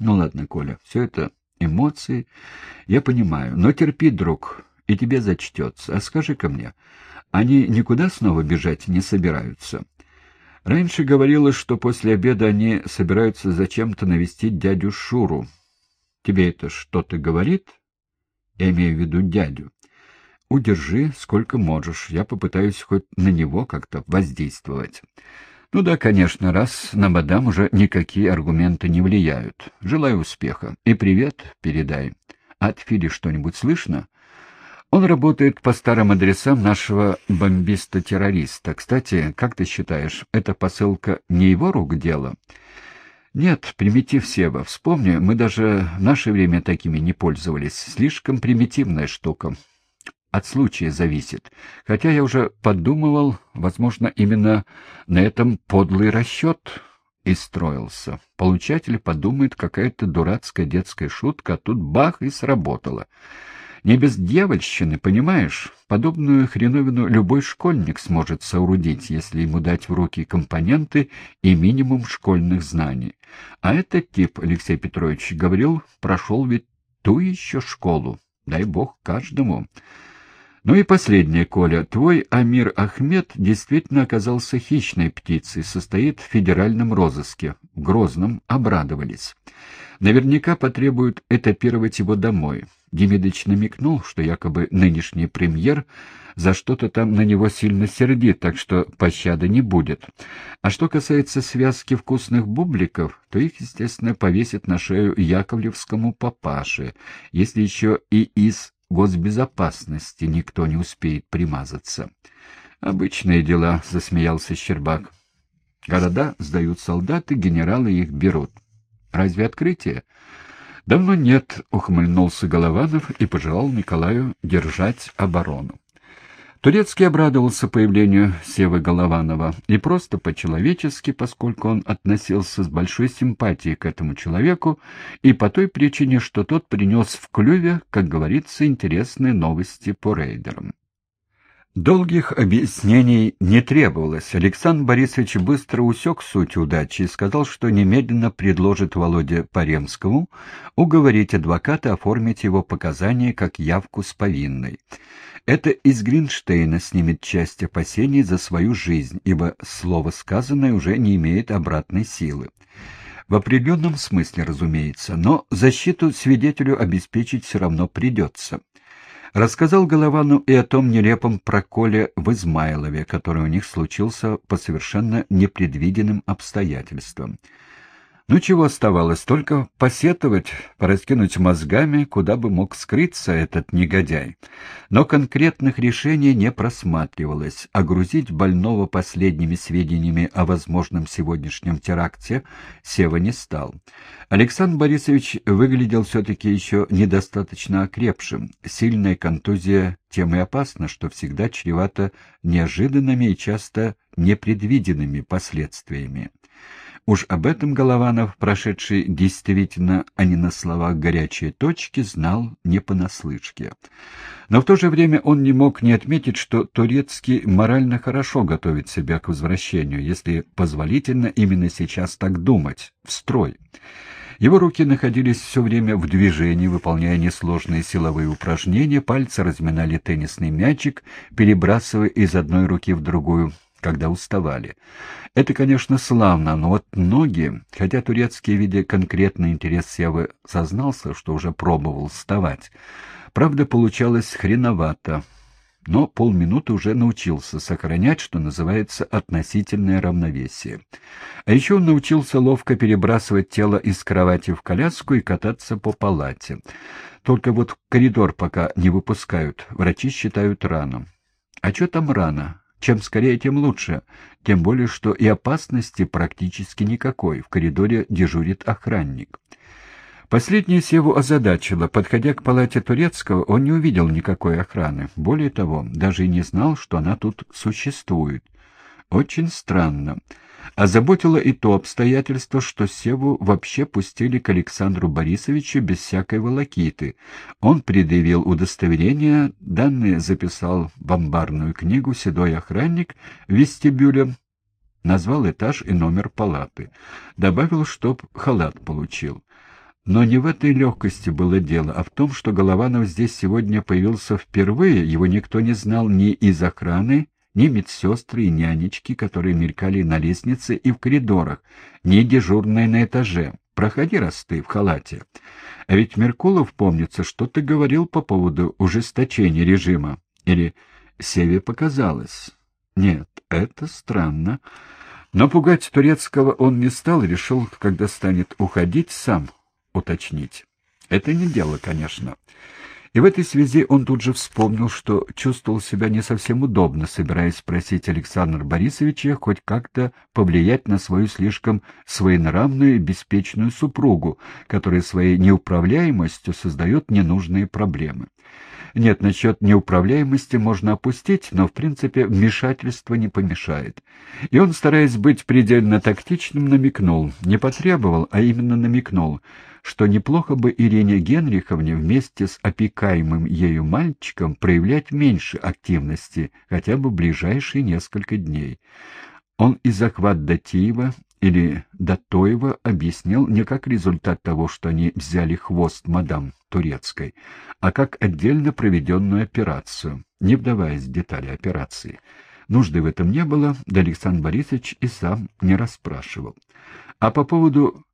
Ну ладно, Коля, все это эмоции, я понимаю. Но терпи, друг, и тебе зачтется. А скажи-ка мне, они никуда снова бежать не собираются? Раньше говорилось, что после обеда они собираются зачем-то навестить дядю Шуру. Тебе это что-то говорит? Я имею в виду дядю. Удержи сколько можешь, я попытаюсь хоть на него как-то воздействовать. Ну да, конечно, раз на мадам уже никакие аргументы не влияют. Желаю успеха. И привет передай. От Фили что-нибудь слышно? Он работает по старым адресам нашего бомбиста-террориста. Кстати, как ты считаешь, эта посылка не его рук дело? Нет, примитив Сева. Вспомни, мы даже в наше время такими не пользовались. Слишком примитивная штука от случая зависит. Хотя я уже подумывал, возможно, именно на этом подлый расчет и строился. Получатель подумает, какая-то дурацкая детская шутка, а тут бах и сработало. Не без дьявольщины, понимаешь? Подобную хреновину любой школьник сможет соорудить, если ему дать в руки компоненты и минимум школьных знаний. А этот тип, Алексей Петрович, говорил, прошел ведь ту еще школу. Дай бог каждому. Ну и последнее, Коля. Твой Амир Ахмед действительно оказался хищной птицей, состоит в федеральном розыске. В Грозном обрадовались. Наверняка потребуют этапировать его домой. Демидыч намекнул, что якобы нынешний премьер за что-то там на него сильно сердит, так что пощады не будет. А что касается связки вкусных бубликов, то их, естественно, повесят на шею яковлевскому папаше, если еще и из госбезопасности никто не успеет примазаться. «Обычные дела», — засмеялся Щербак. «Города сдают солдаты, генералы их берут. Разве открытие?» «Давно нет», — ухмыльнулся Голованов и пожелал Николаю держать оборону. Турецкий обрадовался появлению Севы Голованова и просто по-человечески, поскольку он относился с большой симпатией к этому человеку и по той причине, что тот принес в клюве, как говорится, интересные новости по рейдерам. Долгих объяснений не требовалось. Александр Борисович быстро усек суть удачи и сказал, что немедленно предложит Володе Паремскому уговорить адвоката оформить его показания как явку с повинной. Это из Гринштейна снимет часть опасений за свою жизнь, ибо слово сказанное уже не имеет обратной силы. В определенном смысле, разумеется, но защиту свидетелю обеспечить все равно придется. Рассказал Головану и о том нелепом проколе в Измайлове, который у них случился по совершенно непредвиденным обстоятельствам. Ну, чего оставалось, только посетовать, пораскинуть мозгами, куда бы мог скрыться этот негодяй. Но конкретных решений не просматривалось, а грузить больного последними сведениями о возможном сегодняшнем теракте Сева не стал. Александр Борисович выглядел все-таки еще недостаточно окрепшим. Сильная контузия тем и опасна, что всегда чревата неожиданными и часто непредвиденными последствиями. Уж об этом Голованов, прошедший действительно, а не на словах горячие точки, знал не понаслышке. Но в то же время он не мог не отметить, что Турецкий морально хорошо готовит себя к возвращению, если позволительно именно сейчас так думать, в строй. Его руки находились все время в движении, выполняя несложные силовые упражнения, пальцы разминали теннисный мячик, перебрасывая из одной руки в другую когда уставали. Это, конечно, славно, но вот ноги, хотя турецкий, видя конкретный интерес Севы, сознался, что уже пробовал вставать. Правда, получалось хреновато, но полминуты уже научился сохранять, что называется, относительное равновесие. А еще он научился ловко перебрасывать тело из кровати в коляску и кататься по палате. Только вот коридор пока не выпускают, врачи считают рано. А что там рано? Чем скорее, тем лучше, тем более, что и опасности практически никакой, в коридоре дежурит охранник. Последнее Севу озадачило. Подходя к палате турецкого, он не увидел никакой охраны. Более того, даже и не знал, что она тут существует. Очень странно. Озаботило и то обстоятельство, что Севу вообще пустили к Александру Борисовичу без всякой волокиты. Он предъявил удостоверение, данные записал в амбарную книгу седой охранник в вестибюле, назвал этаж и номер палаты. Добавил, чтоб халат получил. Но не в этой легкости было дело, а в том, что Голованов здесь сегодня появился впервые, его никто не знал ни из охраны, ни медсестры и нянечки, которые мелькали на лестнице и в коридорах, ни дежурные на этаже. Проходи, раз ты в халате. А ведь Меркулов, помнится, что ты говорил по поводу ужесточения режима. Или Севе показалось. Нет, это странно. Но пугать турецкого он не стал, решил, когда станет уходить, сам уточнить. Это не дело, конечно. И в этой связи он тут же вспомнил, что чувствовал себя не совсем удобно, собираясь спросить Александра Борисовича хоть как-то повлиять на свою слишком своенравную и беспечную супругу, которая своей неуправляемостью создает ненужные проблемы. Нет, насчет неуправляемости можно опустить, но, в принципе, вмешательство не помешает. И он, стараясь быть предельно тактичным, намекнул, не потребовал, а именно намекнул, что неплохо бы Ирине Генриховне вместе с опекаемым ею мальчиком проявлять меньше активности, хотя бы в ближайшие несколько дней. Он и захват Датиева или Датоева объяснил не как результат того, что они взяли хвост мадам Турецкой, а как отдельно проведенную операцию, не вдаваясь в детали операции. Нужды в этом не было, да Александр Борисович и сам не расспрашивал. А по поводу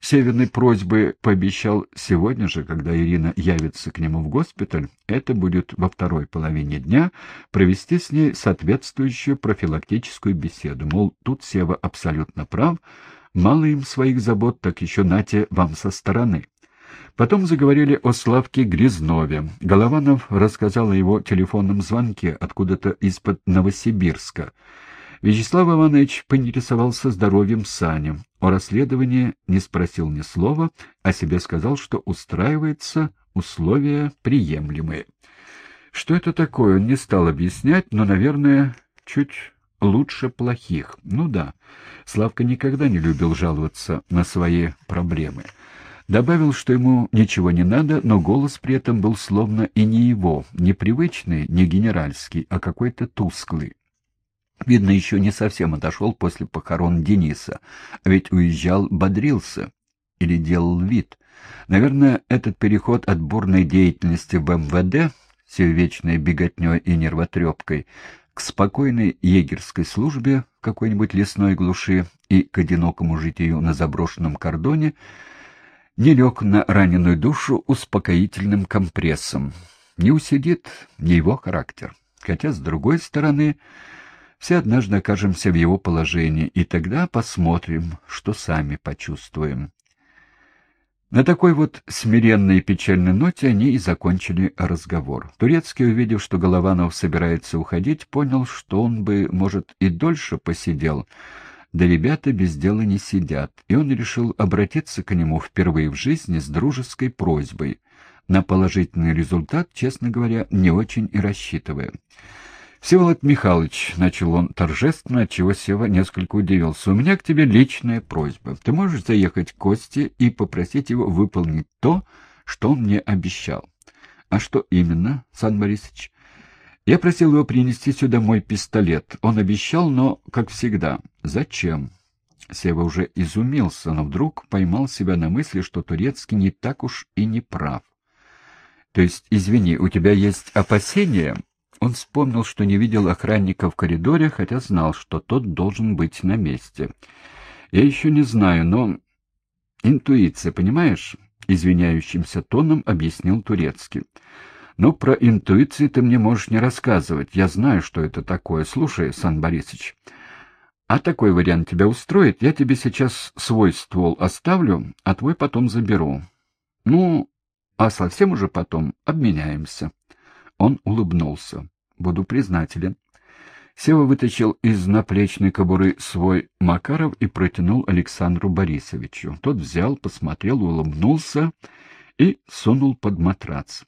Северной просьбы пообещал сегодня же, когда Ирина явится к нему в госпиталь, это будет во второй половине дня, провести с ней соответствующую профилактическую беседу. Мол, тут Сева абсолютно прав, мало им своих забот, так еще нате вам со стороны. Потом заговорили о Славке Грязнове. Голованов рассказал о его телефонном звонке откуда-то из-под Новосибирска. Вячеслав Иванович поинтересовался здоровьем Сани. О расследовании не спросил ни слова, а себе сказал, что устраивается, условия приемлемые. Что это такое, он не стал объяснять, но, наверное, чуть лучше плохих. Ну да, Славка никогда не любил жаловаться на свои проблемы. Добавил, что ему ничего не надо, но голос при этом был словно и не его, не привычный, не генеральский, а какой-то тусклый. Видно, еще не совсем отошел после похорон Дениса, а ведь уезжал, бодрился или делал вид. Наверное, этот переход от бурной деятельности в МВД ее вечной беготней и нервотрепкой к спокойной егерской службе в какой-нибудь лесной глуши и к одинокому житию на заброшенном кордоне не лег на раненую душу успокоительным компрессом. Не усидит не его характер. Хотя, с другой стороны, все однажды окажемся в его положении, и тогда посмотрим, что сами почувствуем. На такой вот смиренной и печальной ноте они и закончили разговор. Турецкий, увидев, что Голованов собирается уходить, понял, что он бы, может, и дольше посидел, да ребята без дела не сидят, и он решил обратиться к нему впервые в жизни с дружеской просьбой. На положительный результат, честно говоря, не очень и рассчитывая. «Всеволод Михайлович», — начал он торжественно, отчего Сева несколько удивился, — «у меня к тебе личная просьба. Ты можешь заехать к Косте и попросить его выполнить то, что он мне обещал». «А что именно, Сан Борисович?» «Я просил его принести сюда мой пистолет. Он обещал, но, как всегда, зачем?» Сева уже изумился, но вдруг поймал себя на мысли, что Турецкий не так уж и не прав. «То есть, извини, у тебя есть опасения?» Он вспомнил, что не видел охранника в коридоре, хотя знал, что тот должен быть на месте. «Я еще не знаю, но...» «Интуиция, понимаешь?» — извиняющимся тоном объяснил Турецкий. «Но про интуицию ты мне можешь не рассказывать. Я знаю, что это такое. Слушай, Сан Борисович, а такой вариант тебя устроит? Я тебе сейчас свой ствол оставлю, а твой потом заберу. Ну, а совсем уже потом обменяемся». Он улыбнулся. «Буду признателен». Сева вытащил из наплечной кобуры свой Макаров и протянул Александру Борисовичу. Тот взял, посмотрел, улыбнулся и сунул под матрац.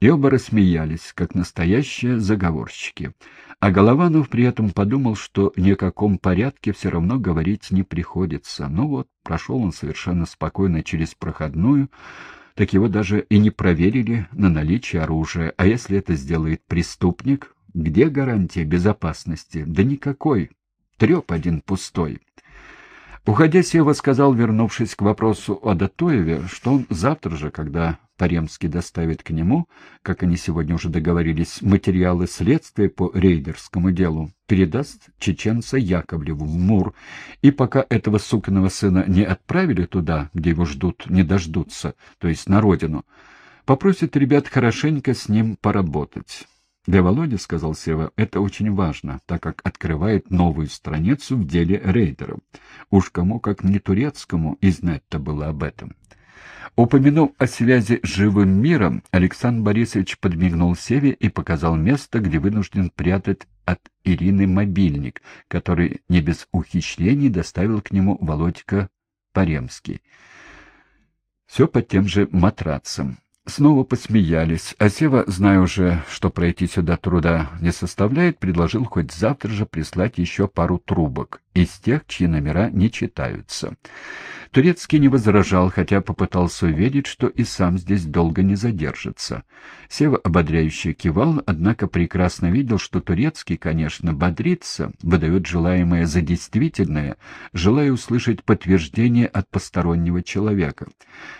И оба рассмеялись, как настоящие заговорщики. А Голованов при этом подумал, что ни о каком порядке все равно говорить не приходится. Ну вот, прошел он совершенно спокойно через проходную, так его даже и не проверили на наличие оружия. А если это сделает преступник, где гарантия безопасности? Да никакой. Треп один пустой. Уходя, Сева сказал, вернувшись к вопросу о Датоеве, что он завтра же, когда Паремский доставит к нему, как они сегодня уже договорились, материалы следствия по рейдерскому делу, передаст чеченца Яковлеву в Мур, и пока этого сукиного сына не отправили туда, где его ждут, не дождутся, то есть на родину, попросит ребят хорошенько с ним поработать. Для Володи, — сказал Сева, — это очень важно, так как открывает новую страницу в деле рейдеров. Уж кому, как не турецкому, и знать-то было об этом. Упомянув о связи с живым миром, Александр Борисович подмигнул Севе и показал место, где вынужден прятать от Ирины мобильник, который не без ухищрений доставил к нему Володька Паремский. Все под тем же матрацем. Снова посмеялись, а Сева, зная уже, что пройти сюда труда не составляет, предложил хоть завтра же прислать еще пару трубок из тех, чьи номера не читаются. Турецкий не возражал, хотя попытался уверить, что и сам здесь долго не задержится. Сева ободряюще кивал, однако прекрасно видел, что Турецкий, конечно, бодрится, выдает желаемое за действительное, желая услышать подтверждение от постороннего человека.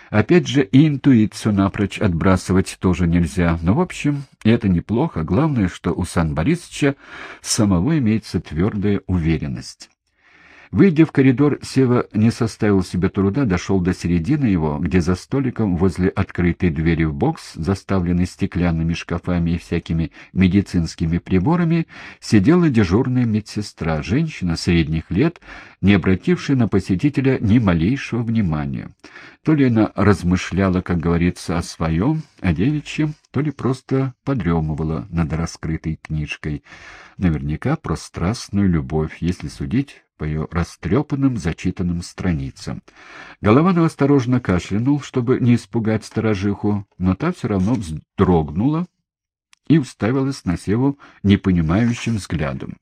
Опять же, и интуицию напрочь отбрасывать тоже нельзя, но, в общем, это неплохо, главное, что у Сан Борисовича самого имеется твердая уверенность. Выйдя в коридор, Сева не составил себе труда, дошел до середины его, где за столиком возле открытой двери в бокс, заставленный стеклянными шкафами и всякими медицинскими приборами, сидела дежурная медсестра, женщина средних лет, не обратившая на посетителя ни малейшего внимания. То ли она размышляла, как говорится, о своем, о девичьем, то ли просто подремывала над раскрытой книжкой. Наверняка про страстную любовь, если судить по ее растрепанным, зачитанным страницам. Голованов осторожно кашлянул, чтобы не испугать сторожиху, но та все равно вздрогнула и уставилась на Севу непонимающим взглядом.